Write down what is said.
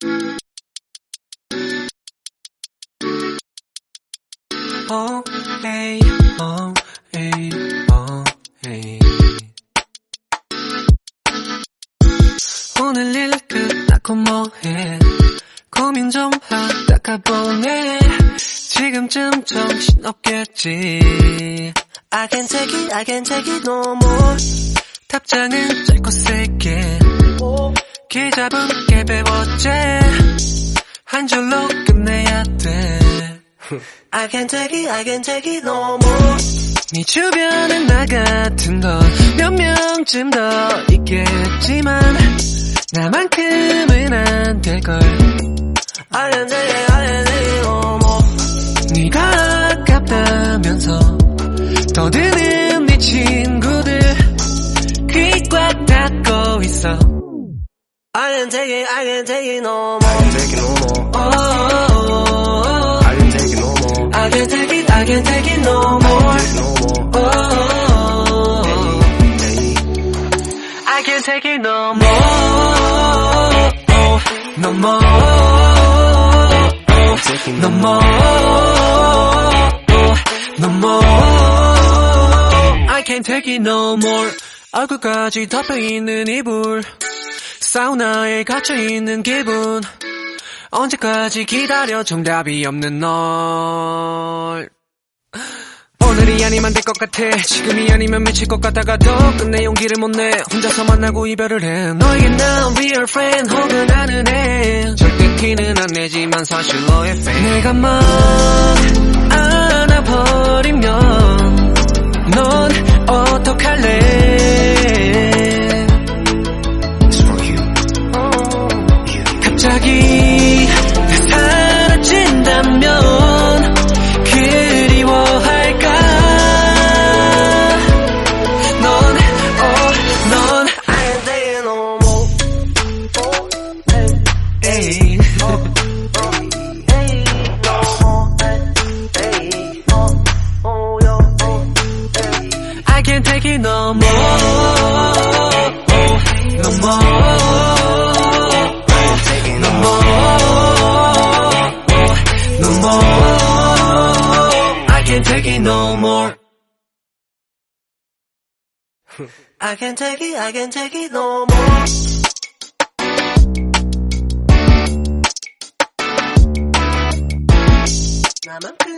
Oh, oh, oh. 오늘 일 끝나고 뭐해? 고민 좀 하다가 보내. 지금쯤 정신 없겠지. I can take it, I can take it no more. 답장은 짧고 세게. 기 잡은 게 배웠지. 한 줄로 끝내야 돼. I can take it, I can take it no more. 네 주변에 나 같은 건몇 명쯤 더 있겠지만 나만큼은 안 될걸 I can take it, I can take it no more. 네가 아깝다면서 떠드 I can take it, I can take it no more. take it no more. Oh, oh, oh, oh. I can take it no more. I can take it, I can take it no more No more. Oh, oh, oh. Hey, I can't take it no more. No more. No no more. No more. I can't take it no more. 얼굴까지 덮여 있는 이불. 사우나에 갇혀있는 기분. 언제까지 기다려 정답이 없는 널. 오늘이 아니면 될 것 같아. 지금이 아니면 미칠 것 같다가도 끝내 용기를 못 내. 혼자서 만나고 이별을 해. 너에게 난 real friend 혹은 아는 애. 절대 티는 안 내지만 사실 너의 fan. 내가 막 안아버리면 넌 어떡할래 can't take it no more No more take it no more. I can't take it, I can't take it no more. I'm a